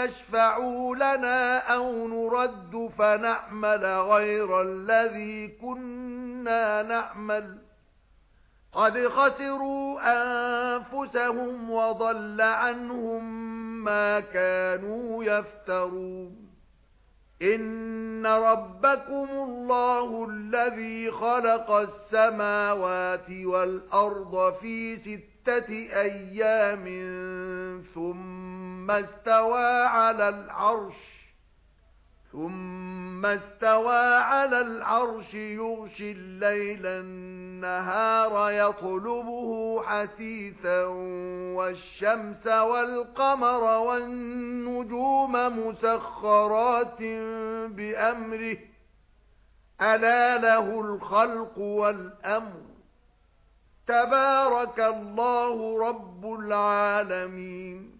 فَيَشْفَعُوا لَنَا أَوْ نُرَدُّ فَنَعْمَلَ غَيْرَ الَّذِي كُنَّا نَعْمَلُ. قَدْ خَسِرُوا أَنفُسَهُمْ وَضَلَّ عَنْهُم مَا كانوا يفترون. إن ربكم الله الذي خلق السماوات والأرض في ستة أيام ثم استوى على العرش ثُمَّ اسْتَوَى عَلَى الْعَرْشِ يُغْشِي اللَّيْلَ النَّهَارَ يَطْلُبُهُ حَثِيثًا وَالشَّمْسَ وَالْقَمَرَ وَالنُّجُومَ مُسَخَّرَاتٍ بِأَمْرِهِ أَلَا لَهُ الْخَلْقُ وَالْأَمْرُ. تَبَارَكَ اللَّهُ رَبُّ الْعَالَمِينَ.